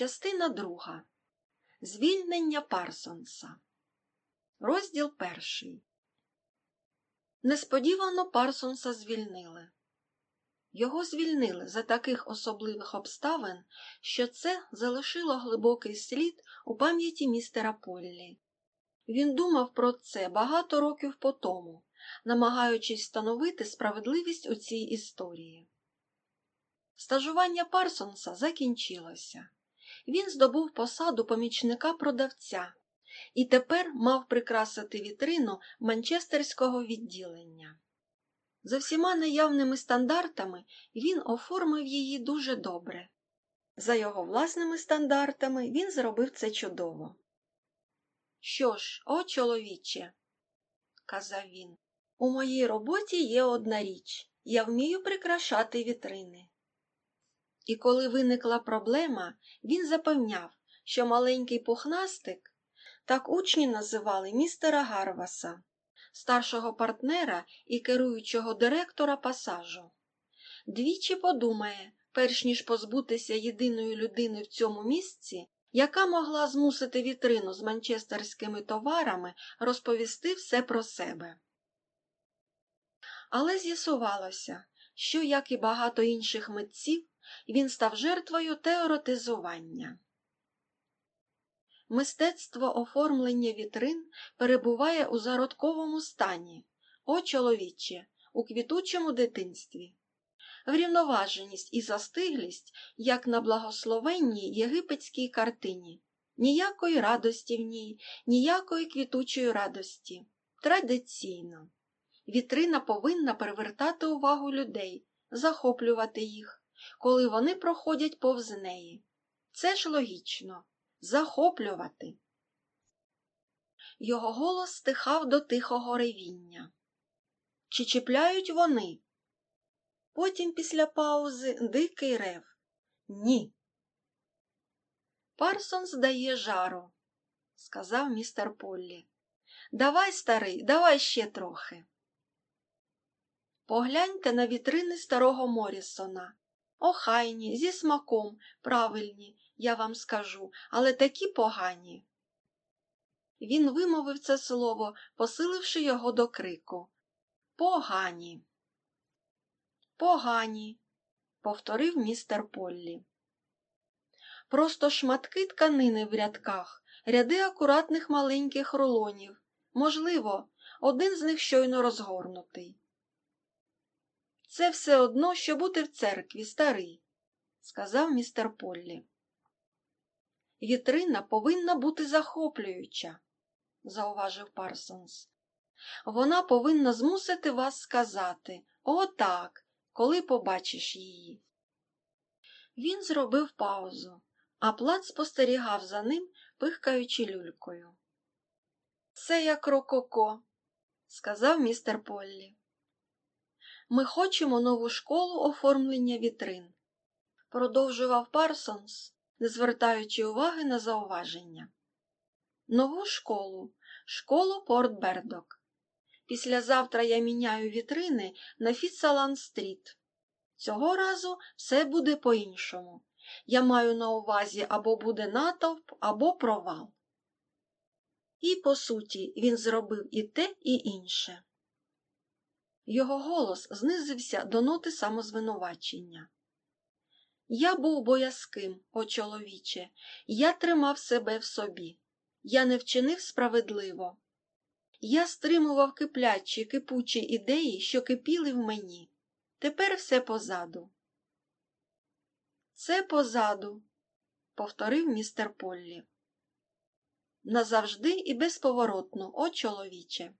Частина друга. Звільнення Парсонса. Розділ перший. Несподівано Парсонса звільнили. Його звільнили за таких особливих обставин, що це залишило глибокий слід у пам'яті містера Поллі. Він думав про це багато років по тому, намагаючись встановити справедливість у цій історії. Стажування Парсонса закінчилося. Він здобув посаду помічника продавця і тепер мав прикрасити вітрину манчестерського відділення. За всіма наявними стандартами він оформив її дуже добре. За його власними стандартами він зробив це чудово. Що ж, о, чоловіче, казав він, у моїй роботі є одна річ я вмію прикрашати вітрини. І коли виникла проблема, він запевняв, що маленький пухнастик, так учні називали містера Гарваса, старшого партнера і керуючого директора пасажу. Двічі подумає, перш ніж позбутися єдиної людини в цьому місці, яка могла змусити вітрину з манчестерськими товарами розповісти все про себе. Але з'ясувалося, що, як і багато інших митців, він став жертвою теоретизування. Мистецтво оформлення вітрин перебуває у зародковому стані, о чоловіче, у квітучому дитинстві. Врівноваженість і застиглість, як на благословенній єгипетській картині, ніякої радості в ній, ніякої квітучої радості. Традиційно. Вітрина повинна привертати увагу людей, захоплювати їх, коли вони проходять повз неї. Це ж логічно захоплювати. Його голос стихав до тихого ревіння. Чи чіпляють вони? Потім після паузи дикий рев. Ні. Парсон здає жару, сказав містер Поллі. Давай, старий, давай ще трохи. Погляньте на вітрини старого Морісона. Охайні, зі смаком, правильні, я вам скажу, але такі погані. Він вимовив це слово, посиливши його до крику. Погані. Погані, повторив містер Поллі. Просто шматки тканини в рядках, ряди акуратних маленьких рулонів. Можливо, один з них щойно розгорнутий. Це все одно, що бути в церкві, старий, сказав містер Поллі. Вітрина повинна бути захоплююча, зауважив Парсонс. Вона повинна змусити вас сказати «О, так!», коли побачиш її. Він зробив паузу, а плат спостерігав за ним, пихкаючи люлькою. Це як рококо, сказав містер Поллі. Ми хочемо нову школу оформлення вітрин, продовжував Парсонс, не звертаючи уваги на зауваження. Нову школу, школу Порт Бердок. Післязавтра я міняю вітрини на Фіцалан стріт. Цього разу все буде по-іншому. Я маю на увазі або буде натовп, або провал. І, по суті, він зробив і те, і інше. Його голос знизився до ноти самозвинувачення. Я був боязким, о чоловіче, я тримав себе в собі. Я не вчинив справедливо. Я стримував киплячі, кипучі ідеї, що кипіли в мені. Тепер все позаду. Це позаду, повторив містер Поллі. Назавжди і безповоротно, о чоловіче.